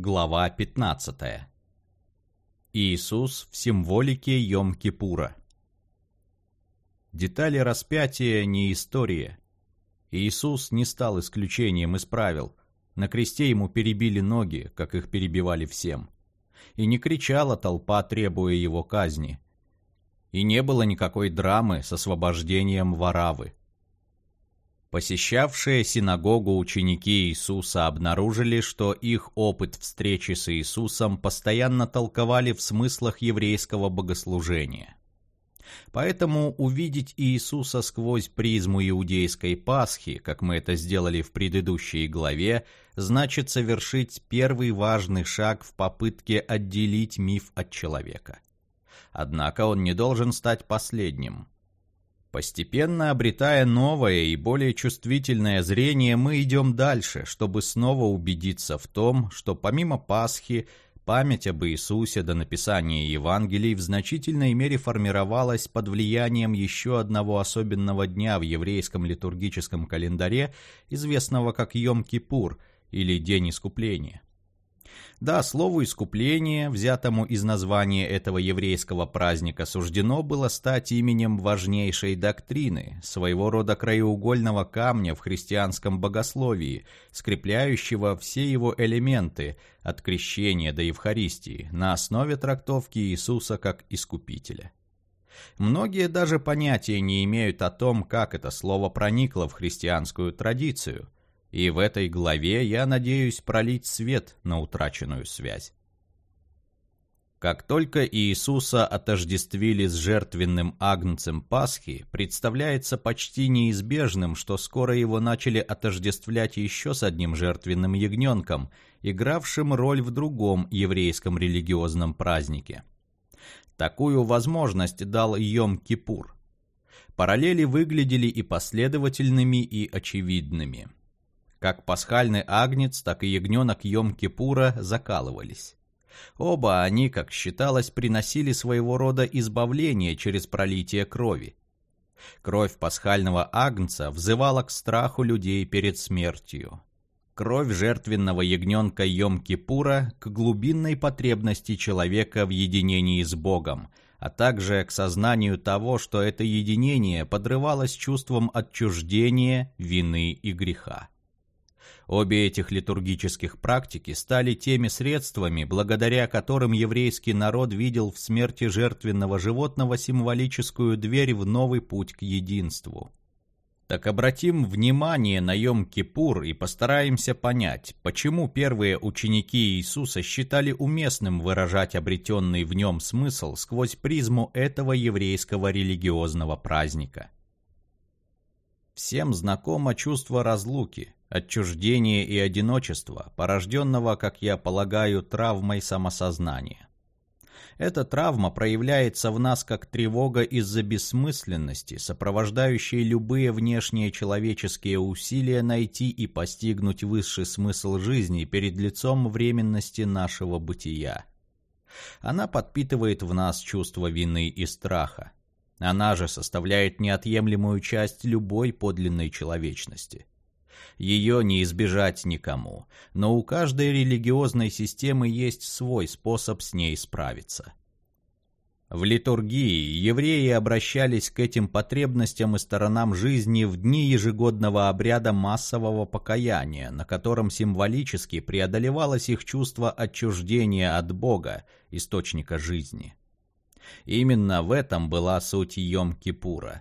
Глава 15. Иисус в символике Йом-Кипура. Детали распятия не история. Иисус не стал исключением из правил. На кресте ему перебили ноги, как их перебивали всем. И не кричала толпа, требуя его казни. И не было никакой драмы с освобождением Варавы. Посещавшие синагогу ученики Иисуса обнаружили, что их опыт встречи с Иисусом постоянно толковали в смыслах еврейского богослужения. Поэтому увидеть Иисуса сквозь призму иудейской Пасхи, как мы это сделали в предыдущей главе, значит совершить первый важный шаг в попытке отделить миф от человека. Однако он не должен стать последним – Постепенно обретая новое и более чувствительное зрение, мы идем дальше, чтобы снова убедиться в том, что помимо Пасхи, память об Иисусе до написания Евангелий в значительной мере формировалась под влиянием еще одного особенного дня в еврейском литургическом календаре, известного как Йом-Кипур или День Искупления. Да, слову «искупление», взятому из названия этого еврейского праздника, суждено было стать именем важнейшей доктрины, своего рода краеугольного камня в христианском богословии, скрепляющего все его элементы, от крещения до Евхаристии, на основе трактовки Иисуса как Искупителя. Многие даже понятия не имеют о том, как это слово проникло в христианскую традицию – и в этой главе я надеюсь пролить свет на утраченную связь. Как только Иисуса отождествили с жертвенным агнцем Пасхи, представляется почти неизбежным, что скоро его начали отождествлять еще с одним жертвенным ягненком, игравшим роль в другом еврейском религиозном празднике. Такую возможность дал Йом-Кипур. Параллели выглядели и последовательными, и очевидными – как пасхальный агнец, так и ягненок Йом-Кипура закалывались. Оба они, как считалось, приносили своего рода избавление через пролитие крови. Кровь пасхального агнца взывала к страху людей перед смертью. Кровь жертвенного ягненка Йом-Кипура к глубинной потребности человека в единении с Богом, а также к сознанию того, что это единение подрывалось чувством отчуждения, вины и греха. Обе этих литургических практики стали теми средствами, благодаря которым еврейский народ видел в смерти жертвенного животного символическую дверь в новый путь к единству. Так обратим внимание на Йом-Кипур и постараемся понять, почему первые ученики Иисуса считали уместным выражать обретенный в нем смысл сквозь призму этого еврейского религиозного праздника. Всем знакомо чувство разлуки, отчуждения и одиночества, порожденного, как я полагаю, травмой самосознания. Эта травма проявляется в нас как тревога из-за бессмысленности, сопровождающей любые внешние человеческие усилия найти и постигнуть высший смысл жизни перед лицом временности нашего бытия. Она подпитывает в нас чувство вины и страха. Она же составляет неотъемлемую часть любой подлинной человечности. Ее не избежать никому, но у каждой религиозной системы есть свой способ с ней справиться. В литургии евреи обращались к этим потребностям и сторонам жизни в дни ежегодного обряда массового покаяния, на котором символически преодолевалось их чувство отчуждения от Бога, источника жизни. Именно в этом была суть Йом-Кипура.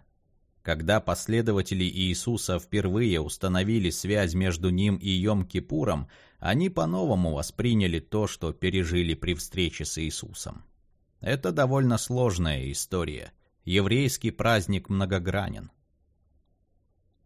Когда последователи Иисуса впервые установили связь между ним и Йом-Кипуром, они по-новому восприняли то, что пережили при встрече с Иисусом. Это довольно сложная история. Еврейский праздник многогранен.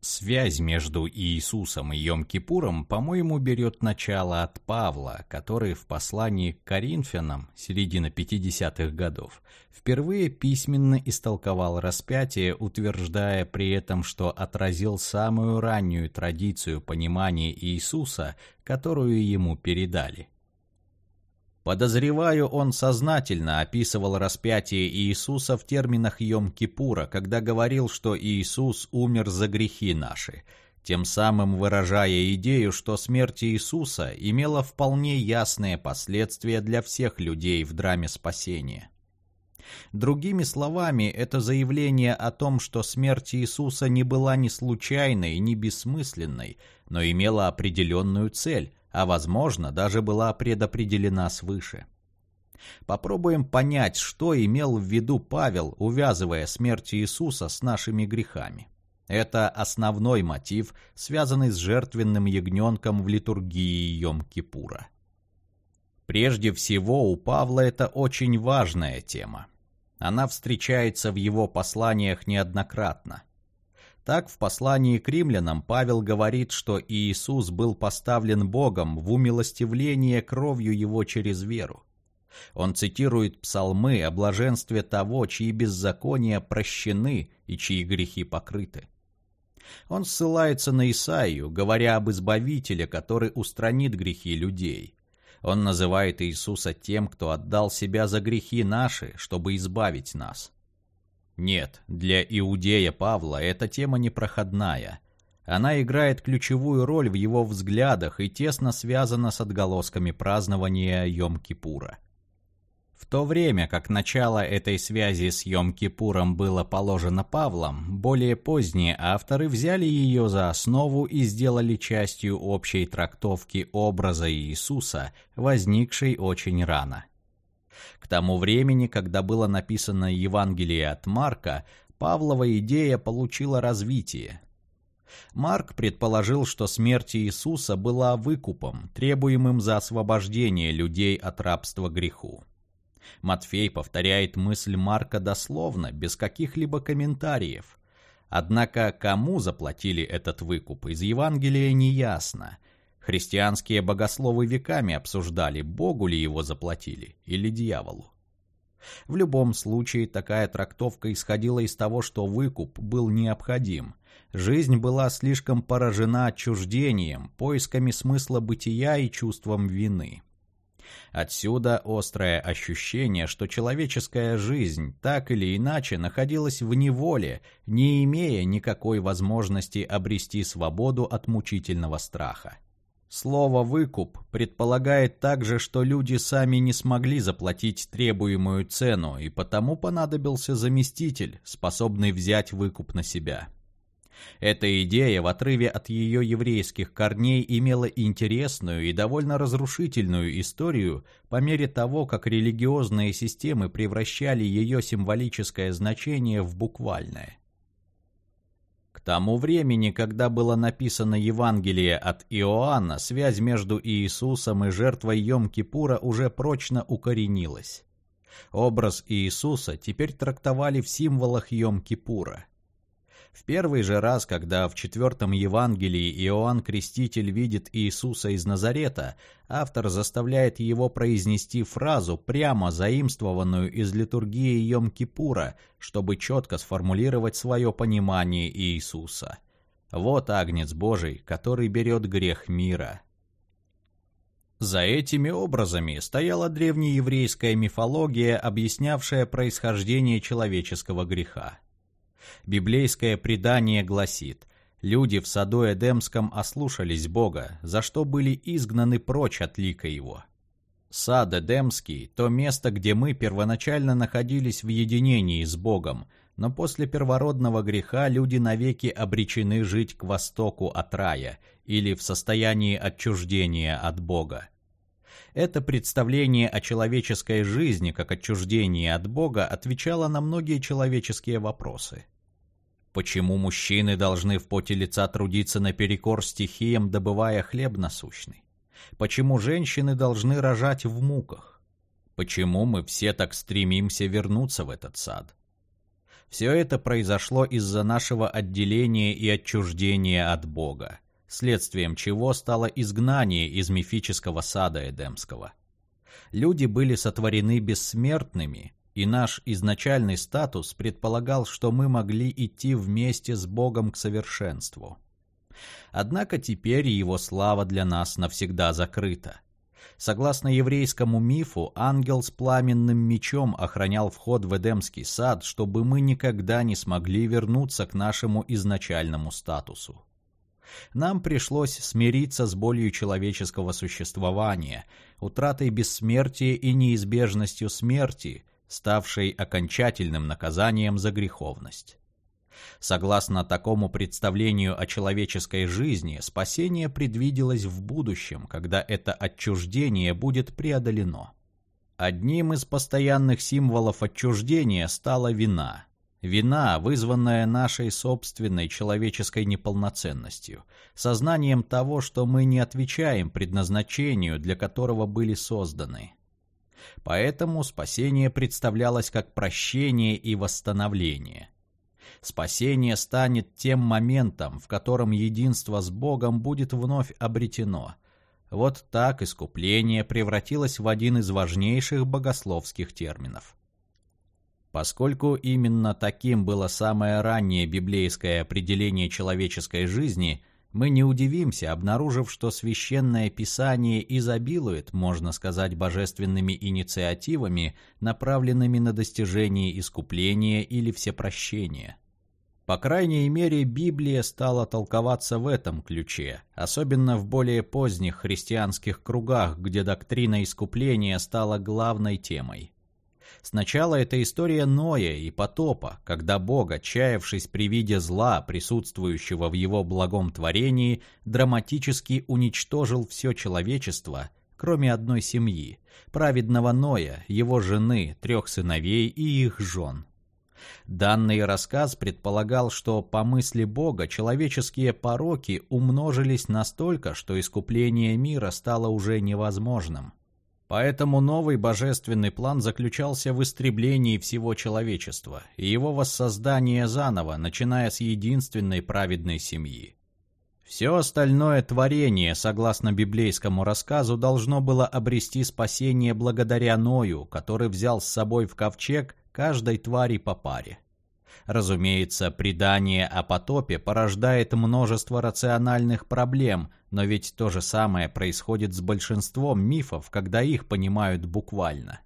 Связь между Иисусом и Йом-Кипуром, по-моему, берет начало от Павла, который в послании к Коринфянам, середины 50-х годов, впервые письменно истолковал распятие, утверждая при этом, что отразил самую раннюю традицию понимания Иисуса, которую ему передали. Подозреваю, он сознательно описывал распятие Иисуса в терминах Йом-Кипура, когда говорил, что Иисус умер за грехи наши, тем самым выражая идею, что смерть Иисуса имела вполне ясные последствия для всех людей в драме спасения. Другими словами, это заявление о том, что смерть Иисуса не была ни случайной, ни бессмысленной, но имела определенную цель, а, возможно, даже была предопределена свыше. Попробуем понять, что имел в виду Павел, увязывая смерть Иисуса с нашими грехами. Это основной мотив, связанный с жертвенным ягненком в литургии Йом-Кипура. Прежде всего, у Павла это очень важная тема. Она встречается в его посланиях неоднократно. Так, в послании к римлянам Павел говорит, что Иисус был поставлен Богом в умилостивление кровью его через веру. Он цитирует псалмы о блаженстве того, чьи беззакония прощены и чьи грехи покрыты. Он ссылается на Исаию, говоря об Избавителе, который устранит грехи людей. Он называет Иисуса тем, кто отдал себя за грехи наши, чтобы избавить нас. Нет, для иудея Павла эта тема непроходная. Она играет ключевую роль в его взглядах и тесно связана с отголосками празднования Йом-Кипура. В то время как начало этой связи с Йом-Кипуром было положено Павлом, более поздние авторы взяли ее за основу и сделали частью общей трактовки образа Иисуса, возникшей очень рано. К тому времени, когда было написано Евангелие от Марка, Павлова идея получила развитие. Марк предположил, что смерть Иисуса была выкупом, требуемым за освобождение людей от рабства греху. Матфей повторяет мысль Марка дословно, без каких-либо комментариев. Однако кому заплатили этот выкуп, из Евангелия не ясно. Христианские богословы веками обсуждали, Богу ли его заплатили или дьяволу. В любом случае, такая трактовка исходила из того, что выкуп был необходим. Жизнь была слишком поражена отчуждением, поисками смысла бытия и чувством вины. Отсюда острое ощущение, что человеческая жизнь так или иначе находилась в неволе, не имея никакой возможности обрести свободу от мучительного страха. Слово «выкуп» предполагает также, что люди сами не смогли заплатить требуемую цену, и потому понадобился заместитель, способный взять выкуп на себя. Эта идея в отрыве от ее еврейских корней имела интересную и довольно разрушительную историю по мере того, как религиозные системы превращали ее символическое значение в буквальное. Тому времени, когда было написано Евангелие от Иоанна, связь между Иисусом и жертвой Йом-Кипура уже прочно укоренилась. Образ Иисуса теперь трактовали в символах Йом-Кипура – в первый же раз, когда в четвертом Евангелии Иоанн Креститель видит Иисуса из Назарета, автор заставляет его произнести фразу, прямо заимствованную из литургии Йом-Кипура, чтобы четко сформулировать свое понимание Иисуса. «Вот Агнец Божий, который берет грех мира». За этими образами стояла древнееврейская мифология, объяснявшая происхождение человеческого греха. Библейское предание гласит, люди в саду Эдемском ослушались Бога, за что были изгнаны прочь от лика Его. Сад Эдемский – то место, где мы первоначально находились в единении с Богом, но после первородного греха люди навеки обречены жить к востоку от рая или в состоянии отчуждения от Бога. Это представление о человеческой жизни как отчуждении от Бога отвечало на многие человеческие вопросы. Почему мужчины должны в поте лица трудиться наперекор стихиям, добывая хлеб насущный? Почему женщины должны рожать в муках? Почему мы все так стремимся вернуться в этот сад? Все это произошло из-за нашего отделения и отчуждения от Бога, следствием чего стало изгнание из мифического сада Эдемского. Люди были сотворены бессмертными, и наш изначальный статус предполагал, что мы могли идти вместе с Богом к совершенству. Однако теперь его слава для нас навсегда закрыта. Согласно еврейскому мифу, ангел с пламенным мечом охранял вход в Эдемский сад, чтобы мы никогда не смогли вернуться к нашему изначальному статусу. Нам пришлось смириться с болью человеческого существования, утратой бессмертия и неизбежностью смерти, ставшей окончательным наказанием за греховность. Согласно такому представлению о человеческой жизни, спасение предвиделось в будущем, когда это отчуждение будет преодолено. Одним из постоянных символов отчуждения стала вина. Вина, вызванная нашей собственной человеческой неполноценностью, сознанием того, что мы не отвечаем предназначению, для которого были созданы. Поэтому спасение представлялось как прощение и восстановление. Спасение станет тем моментом, в котором единство с Богом будет вновь обретено, вот так искупление превратилось в один из важнейших богословских терминов. Поскольку именно таким было самое раннее библейское определение человеческой жизни, мы не удивимся, обнаружив, что священное писание изобилует, можно сказать, божественными инициативами, направленными на достижение искупления или всепрощения. По крайней мере, Библия стала толковаться в этом ключе, особенно в более поздних христианских кругах, где доктрина искупления стала главной темой. Сначала это история Ноя и потопа, когда Бог, отчаявшись при виде зла, присутствующего в его благом творении, драматически уничтожил все человечество, кроме одной семьи, праведного Ноя, его жены, трех сыновей и их жен – Данный рассказ предполагал, что по мысли Бога человеческие пороки умножились настолько, что искупление мира стало уже невозможным. Поэтому новый божественный план заключался в истреблении всего человечества и его воссоздании заново, начиная с единственной праведной семьи. Все остальное творение, согласно библейскому рассказу, должно было обрести спасение благодаря Ною, который взял с собой в ковчег каждой твари по паре. Разумеется, предание о потопе порождает множество рациональных проблем, но ведь то же самое происходит с большинством мифов, когда их понимают буквально.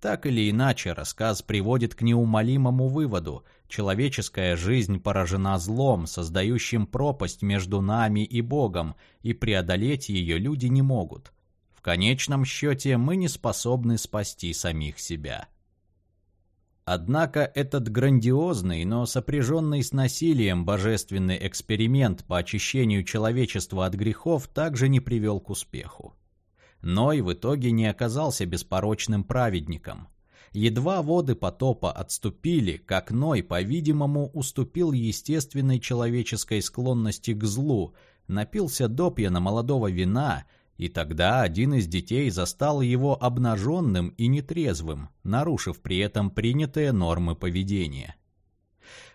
Так или иначе, рассказ приводит к неумолимому выводу. Человеческая жизнь поражена злом, создающим пропасть между нами и Богом, и преодолеть ее люди не могут. В конечном счете мы не способны спасти самих себя. Однако этот грандиозный, но сопряженный с насилием божественный эксперимент по очищению человечества от грехов также не привел к успеху. Ной в итоге не оказался беспорочным праведником. Едва воды потопа отступили, как Ной, по-видимому, уступил естественной человеческой склонности к злу, напился допья на молодого вина – и тогда один из детей застал его обнаженным и нетрезвым, нарушив при этом принятые нормы поведения.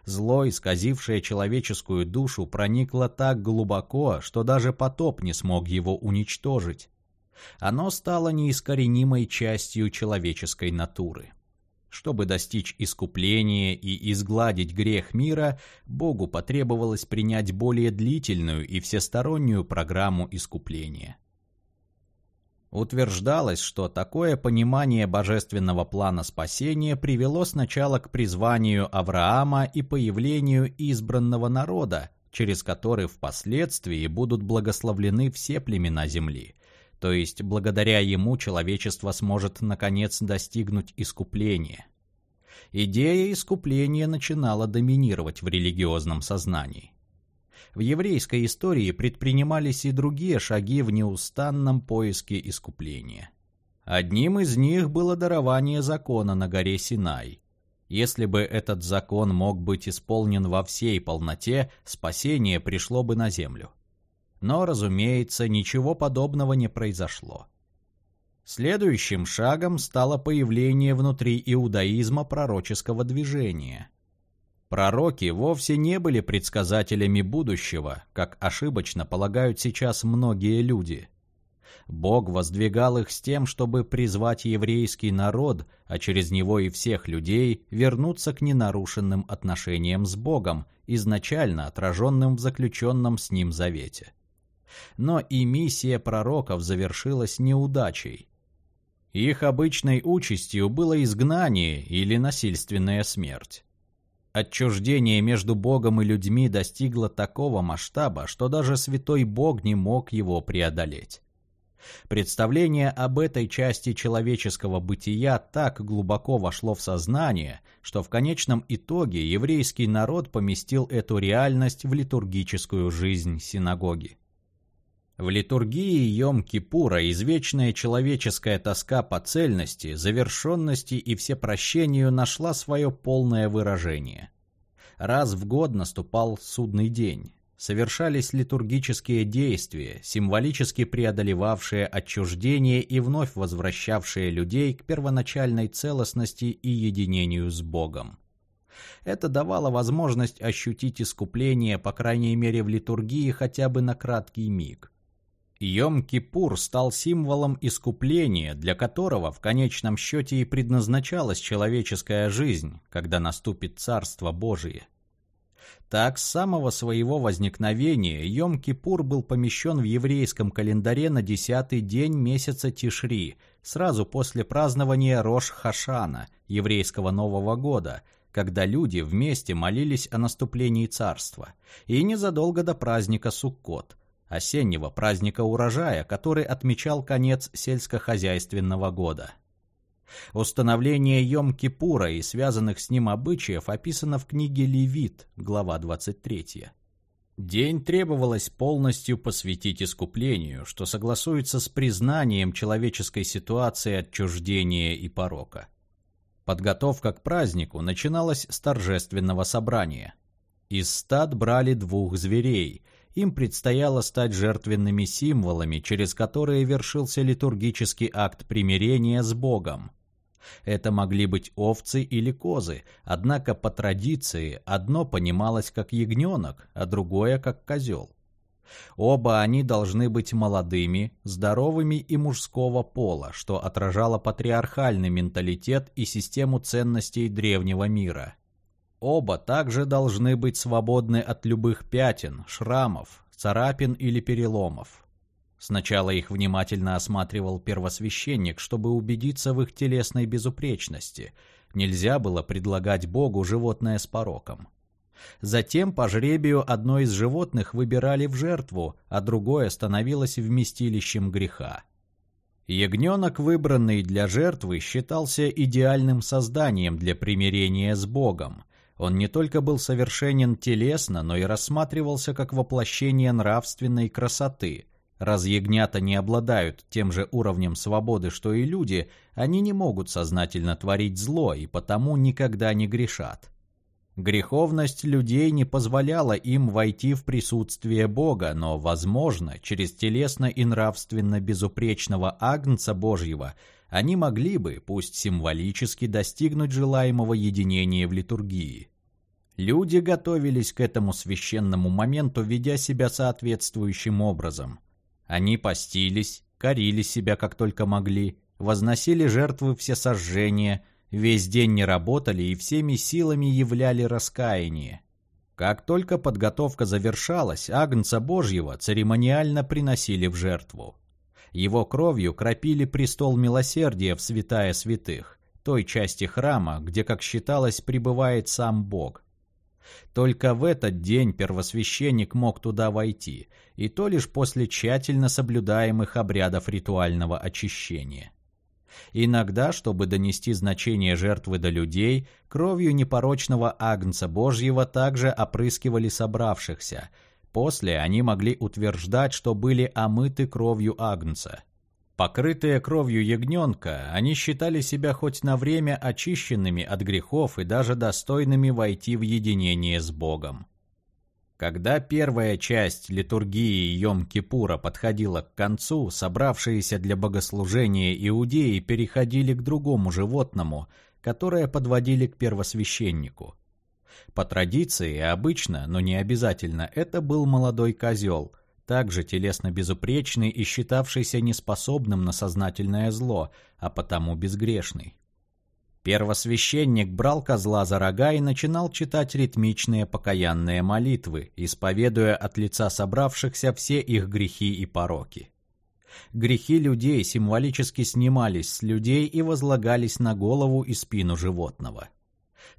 Зло, исказившее человеческую душу, проникло так глубоко, что даже потоп не смог его уничтожить. Оно стало неискоренимой частью человеческой натуры. Чтобы достичь искупления и изгладить грех мира, Богу потребовалось принять более длительную и всестороннюю программу искупления. Утверждалось, что такое понимание божественного плана спасения привело сначала к призванию Авраама и появлению избранного народа, через который впоследствии будут благословлены все племена земли. То есть благодаря ему человечество сможет наконец достигнуть искупления. Идея искупления начинала доминировать в религиозном сознании в еврейской истории предпринимались и другие шаги в неустанном поиске искупления. Одним из них было дарование закона на горе Синай. Если бы этот закон мог быть исполнен во всей полноте, спасение пришло бы на землю. Но, разумеется, ничего подобного не произошло. Следующим шагом стало появление внутри иудаизма пророческого движения. Пророки вовсе не были предсказателями будущего, как ошибочно полагают сейчас многие люди. Бог воздвигал их с тем, чтобы призвать еврейский народ, а через него и всех людей, вернуться к ненарушенным отношениям с Богом, изначально отраженным в заключенном с ним завете. Но и миссия пророков завершилась неудачей. Их обычной участью было изгнание или насильственная смерть. Отчуждение между Богом и людьми достигло такого масштаба, что даже святой Бог не мог его преодолеть. Представление об этой части человеческого бытия так глубоко вошло в сознание, что в конечном итоге еврейский народ поместил эту реальность в литургическую жизнь синагоги. В литургии Йом-Кипура извечная человеческая тоска по цельности, завершенности и всепрощению нашла свое полное выражение. Раз в год наступал судный день. Совершались литургические действия, символически преодолевавшие отчуждение и вновь возвращавшие людей к первоначальной целостности и единению с Богом. Это давало возможность ощутить искупление, по крайней мере в литургии, хотя бы на краткий миг. Йом-Кипур стал символом искупления, для которого в конечном счете и предназначалась человеческая жизнь, когда наступит Царство Божие. Так, с самого своего возникновения Йом-Кипур был помещен в еврейском календаре на десятый день месяца Тишри, сразу после празднования Рош-Хашана, еврейского Нового года, когда люди вместе молились о наступлении царства, и незадолго до праздника Суккот – осеннего праздника урожая, который отмечал конец сельскохозяйственного года. Установление Йом-Кипура и связанных с ним обычаев описано в книге Левит, глава 23. День требовалось полностью посвятить искуплению, что согласуется с признанием человеческой ситуации отчуждения и порока. Подготовка к празднику начиналась с торжественного собрания. Из стад брали двух зверей, им предстояло стать жертвенными символами, через которые вершился литургический акт примирения с Богом. Это могли быть овцы или козы, однако по традиции одно понималось как ягненок, а другое как козел. Оба они должны быть молодыми, здоровыми и мужского пола, что отражало патриархальный менталитет и систему ценностей древнего мира. Оба также должны быть свободны от любых пятен, шрамов, царапин или переломов. Сначала их внимательно осматривал первосвященник, чтобы убедиться в их телесной безупречности. Нельзя было предлагать Богу животное с пороком. Затем по жребию одно из животных выбирали в жертву, а другое становилось вместилищем греха. Ягненок, выбранный для жертвы, считался идеальным созданием для примирения с Богом, он не только был совершенен телесно, но и рассматривался как воплощение нравственной красоты. Раз ягнята не обладают тем же уровнем свободы, что и люди, они не могут сознательно творить зло и потому никогда не грешат. Греховность людей не позволяла им войти в присутствие Бога, но, возможно, через телесно и нравственно безупречного Агнца Божьего они могли бы, пусть символически, достигнуть желаемого единения в литургии. Люди готовились к этому священному моменту, ведя себя соответствующим образом. Они постились, корили себя как только могли, возносили жертвы все сожжения, весь день не работали и всеми силами являли раскаяние. Как только подготовка завершалась, Агнца Божьего церемониально приносили в жертву. Его кровью кропили престол милосердия в святая святых, той части храма, где, как считалось, пребывает сам Бог. Только в этот день первосвященник мог туда войти, и то лишь после тщательно соблюдаемых обрядов ритуального очищения. Иногда, чтобы донести значение жертвы до людей, кровью непорочного Агнца Божьего также опрыскивали собравшихся – После они могли утверждать, что были омыты кровью агнца. Покрытые кровью ягненка, они считали себя хоть на время очищенными от грехов и даже достойными войти в единение с Богом. Когда первая часть литургии Йом-Кипура подходила к концу, собравшиеся для богослужения иудеи переходили к другому животному, которое подводили к первосвященнику. По традиции, обычно, но не обязательно, это был молодой козел, также телесно безупречный и считавшийся неспособным на сознательное зло, а потому безгрешный. Первосвященник брал козла за рога и начинал читать ритмичные покаянные молитвы, исповедуя от лица собравшихся все их грехи и пороки. Грехи людей символически снимались с людей и возлагались на голову и спину животного.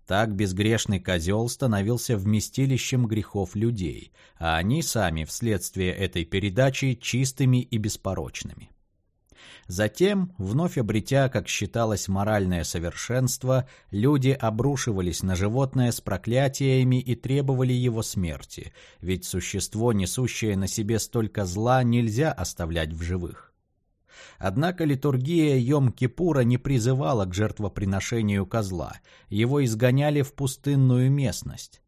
Так безгрешный козел становился вместилищем грехов людей, а они сами вследствие этой передачи чистыми и беспорочными. Затем, вновь обретя, как считалось, моральное совершенство, люди обрушивались на животное с проклятиями и требовали его смерти, ведь существо, несущее на себе столько зла, нельзя оставлять в живых. Однако литургия Йом-Кипура не призывала к жертвоприношению козла, его изгоняли в пустынную местность.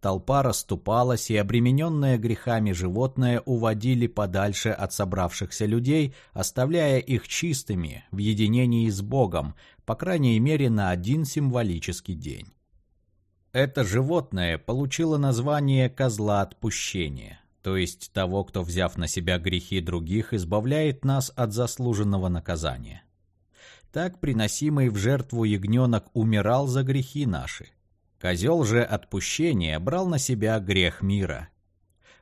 Толпа расступалась, и обремененное грехами животное уводили подальше от собравшихся людей, оставляя их чистыми в единении с Богом, по крайней мере на один символический день. Это животное получило название «козла отпущения», то есть того, кто, взяв на себя грехи других, избавляет нас от заслуженного наказания. Так приносимый в жертву ягненок умирал за грехи наши, Козел же отпущения брал на себя грех мира.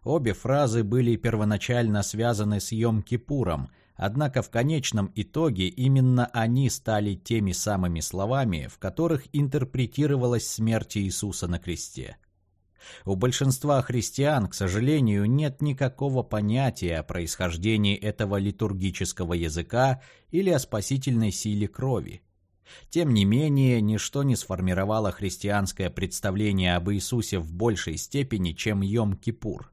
Обе фразы были первоначально связаны с Йом-Кипуром, однако в конечном итоге именно они стали теми самыми словами, в которых интерпретировалась смерть Иисуса на кресте. У большинства христиан, к сожалению, нет никакого понятия о происхождении этого литургического языка или о спасительной силе крови. Тем не менее, ничто не сформировало христианское представление об Иисусе в большей степени, чем Йом-Кипур.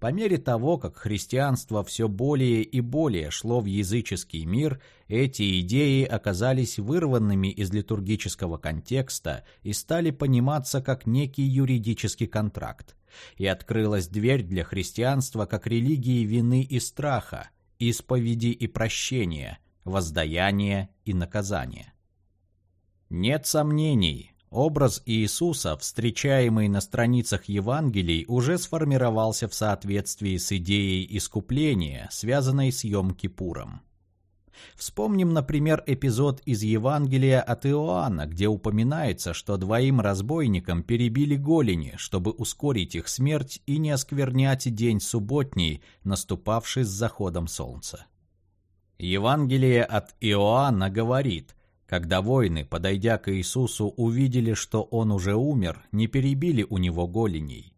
По мере того, как христианство все более и более шло в языческий мир, эти идеи оказались вырванными из литургического контекста и стали пониматься как некий юридический контракт. И открылась дверь для христианства как религии вины и страха, исповеди и прощения, воздаяния и наказания. Нет сомнений, образ Иисуса, встречаемый на страницах Евангелий, уже сформировался в соответствии с идеей искупления, связанной с Йом-Кипуром. Вспомним, например, эпизод из Евангелия от Иоанна, где упоминается, что двоим разбойникам перебили голени, чтобы ускорить их смерть и не осквернять день субботний, наступавший с заходом солнца. Евангелие от Иоанна говорит, когда воины, подойдя к Иисусу, увидели, что он уже умер, не перебили у него голеней.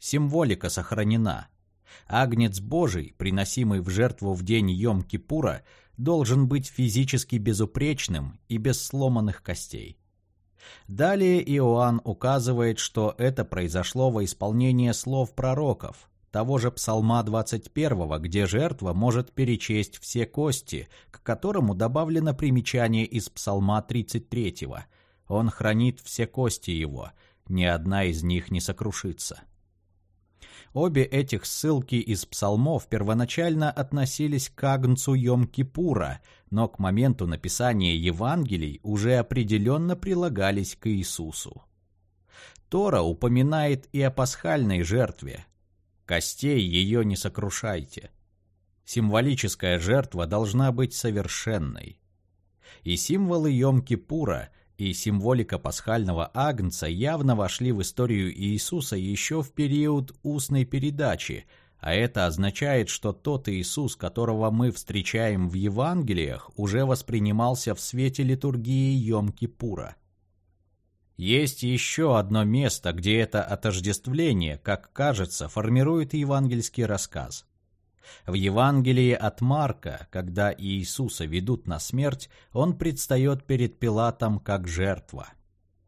Символика сохранена. Агнец Божий, приносимый в жертву в день Йом-Кипура, должен быть физически безупречным и без сломанных костей. Далее Иоанн указывает, что это произошло во исполнение слов пророков, того же Псалма 21, где жертва может перечесть все кости, к которому добавлено примечание из Псалма 33. Он хранит все кости его, ни одна из них не сокрушится. Обе этих ссылки из псалмов первоначально относились к Агнцу Йом-Кипура, но к моменту написания Евангелий уже определенно прилагались к Иисусу. Тора упоминает и о пасхальной жертве, Костей ее не сокрушайте. Символическая жертва должна быть совершенной. И символы Йом-Кипура, и символика пасхального агнца явно вошли в историю Иисуса еще в период устной передачи, а это означает, что тот Иисус, которого мы встречаем в Евангелиях, уже воспринимался в свете литургии Йом-Кипура. Есть еще одно место, где это отождествление, как кажется, формирует евангельский рассказ. В Евангелии от Марка, когда Иисуса ведут на смерть, он предстает перед Пилатом как жертва.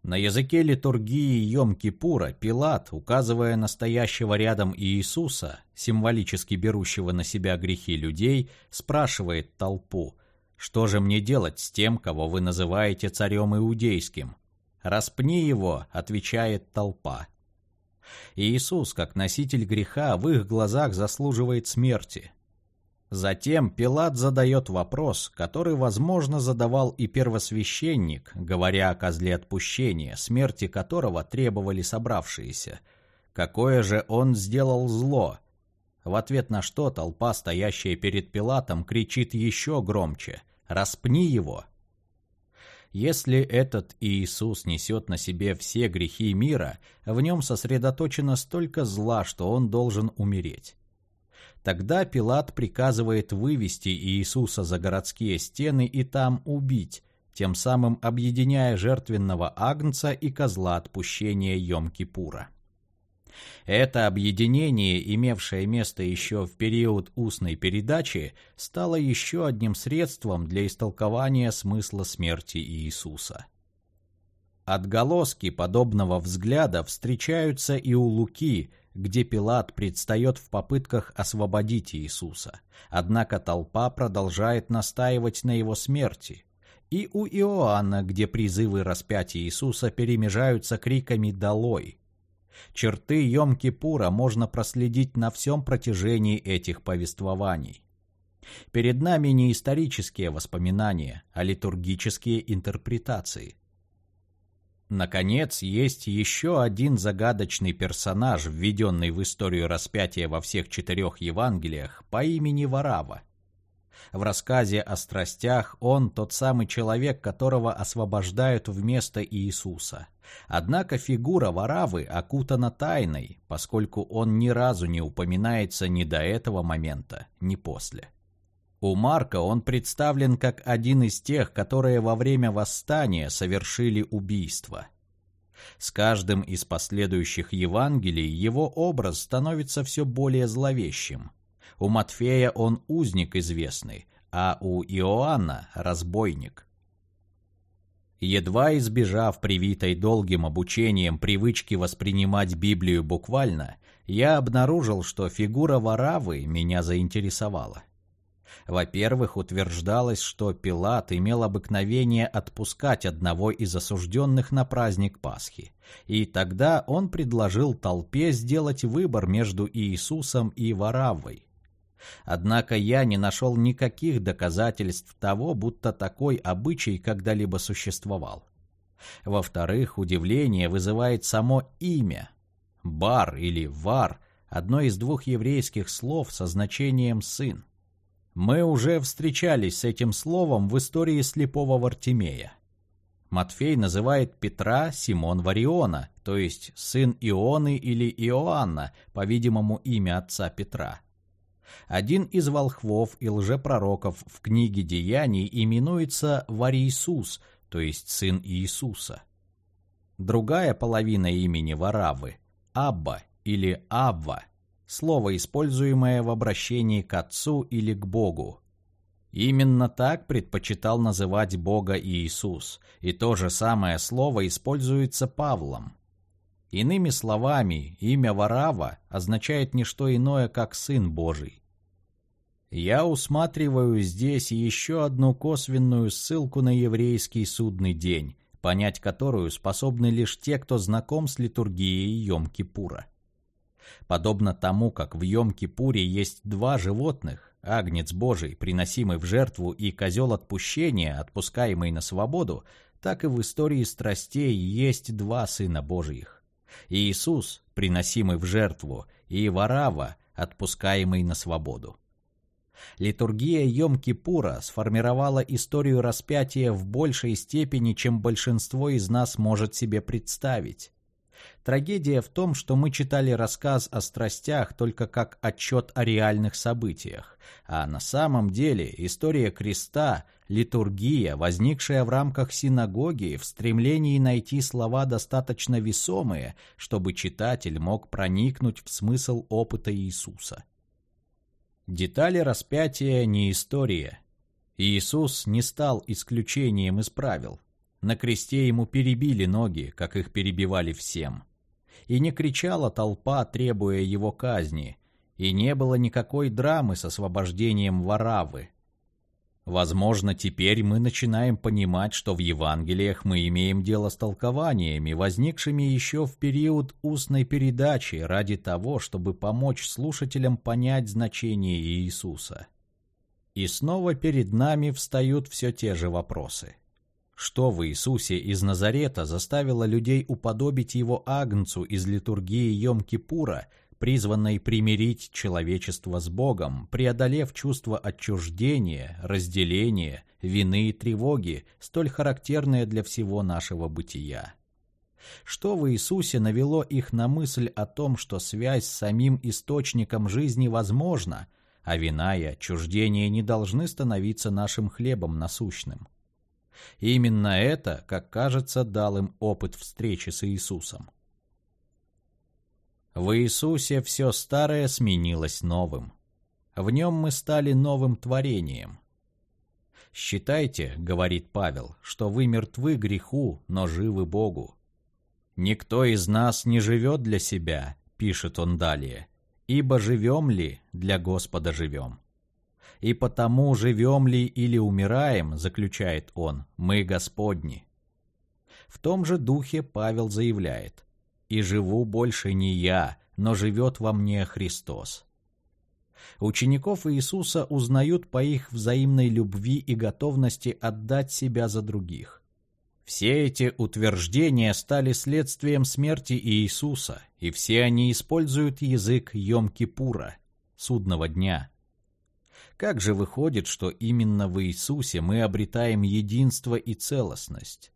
На языке литургии Йом-Кипура Пилат, указывая настоящего рядом Иисуса, символически берущего на себя грехи людей, спрашивает толпу, «Что же мне делать с тем, кого вы называете царем иудейским?» «Распни его», — отвечает толпа. Иисус, как носитель греха, в их глазах заслуживает смерти. Затем Пилат задает вопрос, который, возможно, задавал и первосвященник, говоря о козле отпущения, смерти которого требовали собравшиеся. Какое же он сделал зло? В ответ на что толпа, стоящая перед Пилатом, кричит еще громче «Распни его!» Если этот Иисус несет на себе все грехи мира, в нем сосредоточено столько зла, что он должен умереть. Тогда Пилат приказывает вывести Иисуса за городские стены и там убить, тем самым объединяя жертвенного агнца и козла отпущения Йом-Кипура. Это объединение, имевшее место еще в период устной передачи, стало еще одним средством для истолкования смысла смерти Иисуса. Отголоски подобного взгляда встречаются и у Луки, где Пилат предстает в попытках освободить Иисуса, однако толпа продолжает настаивать на его смерти, и у Иоанна, где призывы распятия Иисуса перемежаются криками «Долой!». Черты Йом-Кипура можно проследить на всем протяжении этих повествований. Перед нами не исторические воспоминания, а литургические интерпретации. Наконец, есть еще один загадочный персонаж, введенный в историю распятия во всех четырех Евангелиях, по имени Варава. В рассказе о страстях он тот самый человек, которого освобождают вместо Иисуса. Однако фигура Варавы окутана тайной, поскольку он ни разу не упоминается ни до этого момента, ни после. У Марка он представлен как один из тех, которые во время восстания совершили убийство. С каждым из последующих Евангелий его образ становится все более зловещим. У Матфея он узник известный, а у Иоанна – разбойник. Едва избежав привитой долгим обучением привычки воспринимать Библию буквально, я обнаружил, что фигура Варавы меня заинтересовала. Во-первых, утверждалось, что Пилат имел обыкновение отпускать одного из осужденных на праздник Пасхи. И тогда он предложил толпе сделать выбор между Иисусом и Варавой. Однако я не нашел никаких доказательств того, будто такой обычай когда-либо существовал. Во-вторых, удивление вызывает само имя. Бар или вар – одно из двух еврейских слов со значением «сын». Мы уже встречались с этим словом в истории слепого Вартимея. Матфей называет Петра Симон Вариона, то есть сын Ионы или Иоанна, по-видимому, имя отца Петра. Один из волхвов и лжепророков в книге Деяний именуется Вариисус, то есть сын Иисуса. Другая половина имени Варавы – Абба или Авва – слово, используемое в обращении к Отцу или к Богу. Именно так предпочитал называть Бога Иисус, и то же самое слово используется Павлом. Иными словами, имя Варава означает не что иное, как Сын Божий. Я усматриваю здесь еще одну косвенную ссылку на еврейский судный день, понять которую способны лишь те, кто знаком с литургией Йом-Кипура. Подобно тому, как в Йом-Кипуре есть два животных, агнец Божий, приносимый в жертву, и козел отпущения, отпускаемый на свободу, так и в истории страстей есть два Сына Божьих. Иисус, приносимый в жертву, и Варава, отпускаемый на свободу. Литургия Йом-Кипура сформировала историю распятия в большей степени, чем большинство из нас может себе представить. Трагедия в том, что мы читали рассказ о страстях только как отчет о реальных событиях, а на самом деле история креста – литургия, возникшая в рамках синагоги в стремлении найти слова достаточно весомые, чтобы читатель мог проникнуть в смысл опыта Иисуса. Детали распятия не история. Иисус не стал исключением из правил. На кресте ему перебили ноги, как их перебивали всем. И не кричала толпа, требуя его казни, и не было никакой драмы с освобождением Варавы. Возможно, теперь мы начинаем понимать, что в Евангелиях мы имеем дело с толкованиями, возникшими еще в период устной передачи ради того, чтобы помочь слушателям понять значение Иисуса. И снова перед нами встают все те же вопросы. Что в Иисусе из Назарета заставило людей уподобить его агнцу из литургии Йом-Кипура, призванной примирить человечество с Богом, преодолев чувство отчуждения, разделения, вины и тревоги, столь характерные для всего нашего бытия? Что в Иисусе навело их на мысль о том, что связь с самим источником жизни возможна, а вина и отчуждение не должны становиться нашим хлебом насущным? Именно это, как кажется, дал им опыт встречи с Иисусом. В Иисусе все старое сменилось новым. В нем мы стали новым творением. «Считайте, — говорит Павел, — что вы мертвы греху, но живы Богу. Никто из нас не живет для себя, — пишет он далее, — ибо живем ли, для Господа живем. И потому живем ли или умираем, заключает он, мы Господни. В том же духе Павел заявляет, и живу больше не я, но живет во мне Христос. Учеников Иисуса узнают по их взаимной любви и готовности отдать себя за других. Все эти утверждения стали следствием смерти Иисуса, и все они используют язык Йом-Кипура, судного дня. Как же выходит, что именно в Иисусе мы обретаем единство и целостность?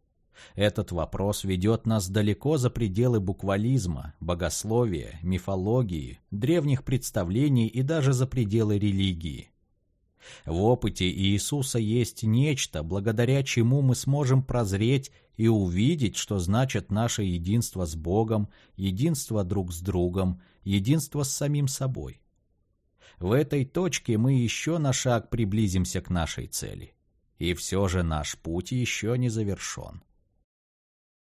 Этот вопрос ведет нас далеко за пределы буквализма, богословия, мифологии, древних представлений и даже за пределы религии. В опыте Иисуса есть нечто, благодаря чему мы сможем прозреть и увидеть, что значит наше единство с Богом, единство друг с другом, единство с самим собой. В этой точке мы еще на шаг приблизимся к нашей цели. И все же наш путь еще не завершен.